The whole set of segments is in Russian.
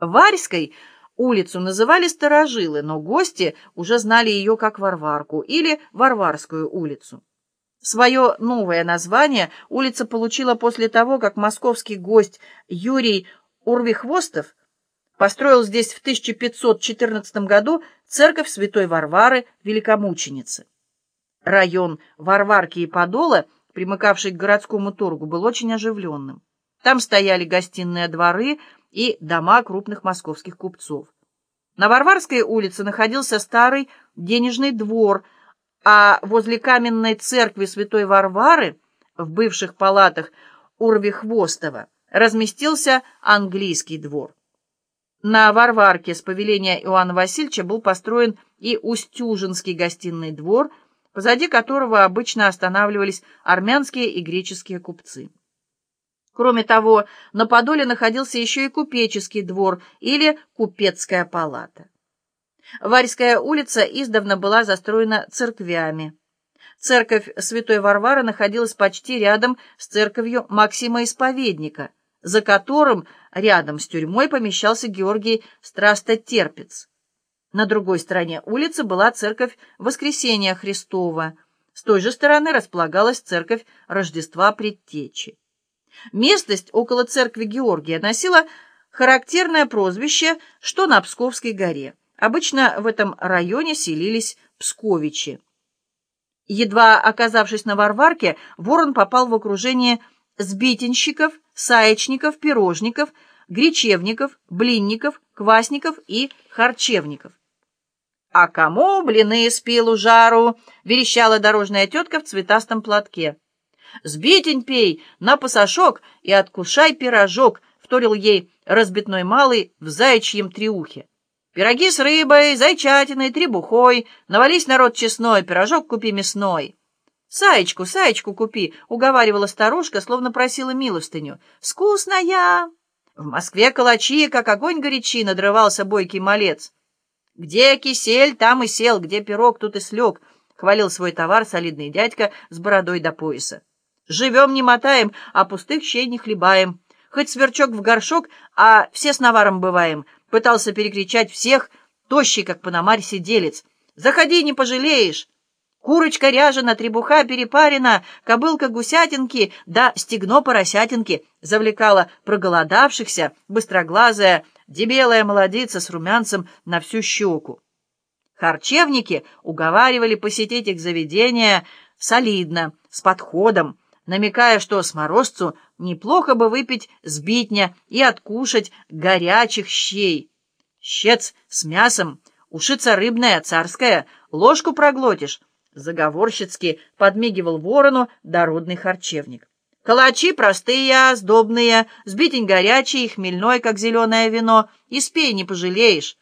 Варьской улицу называли Старожилы, но гости уже знали ее как Варварку или Варварскую улицу. Свое новое название улица получила после того, как московский гость Юрий Урвихвостов построил здесь в 1514 году церковь святой Варвары Великомученицы. Район Варварки и Подола, примыкавший к городскому торгу, был очень оживленным. Там стояли гостиные дворы и дома крупных московских купцов. На Варварской улице находился старый денежный двор, а возле каменной церкви святой Варвары в бывших палатах Урвихвостова разместился английский двор. На Варварке с повеления Иоанна Васильевича был построен и Устюжинский гостиный двор, позади которого обычно останавливались армянские и греческие купцы. Кроме того, на Подоле находился еще и купеческий двор или купецкая палата. Варьская улица издавна была застроена церквями. Церковь Святой Варвары находилась почти рядом с церковью Максима Исповедника, за которым рядом с тюрьмой помещался Георгий Страстотерпец. На другой стороне улицы была церковь Воскресения Христова. С той же стороны располагалась церковь Рождества Предтечи. Местность около церкви Георгия носила характерное прозвище «Что на Псковской горе». Обычно в этом районе селились псковичи. Едва оказавшись на Варварке, ворон попал в окружение сбитенщиков, саечников, пирожников, гречевников, блинников, квасников и харчевников. «А кому блины с пилу жару?» — верещала дорожная тетка в цветастом платке. «Сбитень пей на пасашок и откушай пирожок», — вторил ей разбитной малый в заячьем триухе. «Пироги с рыбой, зайчатиной, требухой, навались народ честной, пирожок купи мясной». «Саечку, саечку купи», — уговаривала старушка, словно просила милостыню. «Вкусная!» В Москве калачи, как огонь горячи, надрывался бойкий малец. «Где кисель, там и сел, где пирог, тут и слег», — хвалил свой товар солидный дядька с бородой до пояса. Живем не мотаем, а пустых щей не хлебаем. Хоть сверчок в горшок, а все с наваром бываем. Пытался перекричать всех, тощий, как паномарь сиделец. Заходи, не пожалеешь. Курочка ряжена, требуха перепарена, кобылка гусятинки, да стегно поросятинки, завлекала проголодавшихся, быстроглазая, дебелая молодица с румянцем на всю щеку. Харчевники уговаривали посетить их заведение солидно, с подходом, намекая, что сморозцу неплохо бы выпить сбитня и откушать горячих щей. Щец с мясом, ушица рыбная, царская, ложку проглотишь, заговорщицки подмигивал ворону дородный харчевник. Калачи простые, сдобные, сбитень горячий, хмельной, как зеленое вино, и спей, не пожалеешь.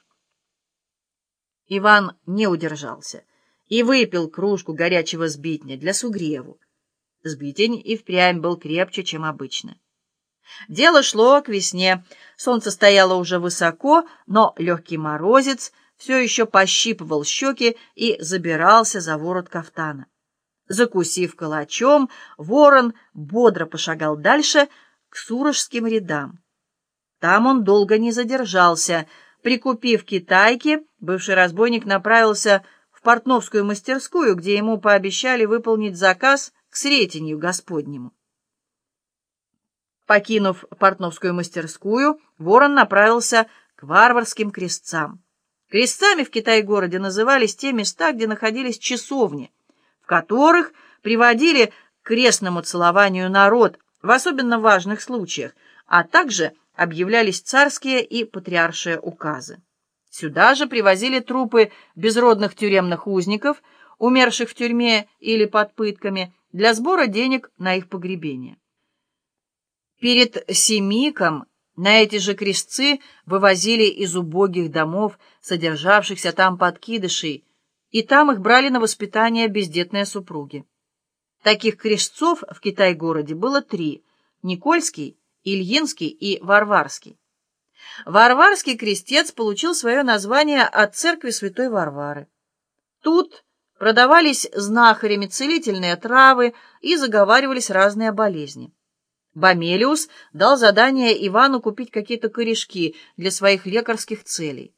Иван не удержался и выпил кружку горячего сбитня для сугреву. Сбитень и впрямь был крепче, чем обычно. Дело шло к весне. Солнце стояло уже высоко, но легкий морозец все еще пощипывал щеки и забирался за ворот кафтана. Закусив калачом, ворон бодро пошагал дальше к сурожским рядам. Там он долго не задержался. Прикупив китайки, бывший разбойник направился в портновскую мастерскую, где ему пообещали выполнить заказ к Сретенью Господнему. Покинув портновскую мастерскую, ворон направился к варварским крестцам. Крестцами в Китай-городе назывались те места, где находились часовни, в которых приводили к крестному целованию народ в особенно важных случаях, а также объявлялись царские и патриаршие указы. Сюда же привозили трупы безродных тюремных узников, умерших в тюрьме или под пытками, для сбора денег на их погребение. Перед Семиком на эти же крестцы вывозили из убогих домов, содержавшихся там подкидышей, и там их брали на воспитание бездетные супруги. Таких крестцов в Китай-городе было три — Никольский, Ильинский и Варварский. Варварский крестец получил свое название от церкви святой Варвары. Тут Продавались знахарями целительные травы и заговаривались разные болезни. Бомелиус дал задание Ивану купить какие-то корешки для своих лекарских целей.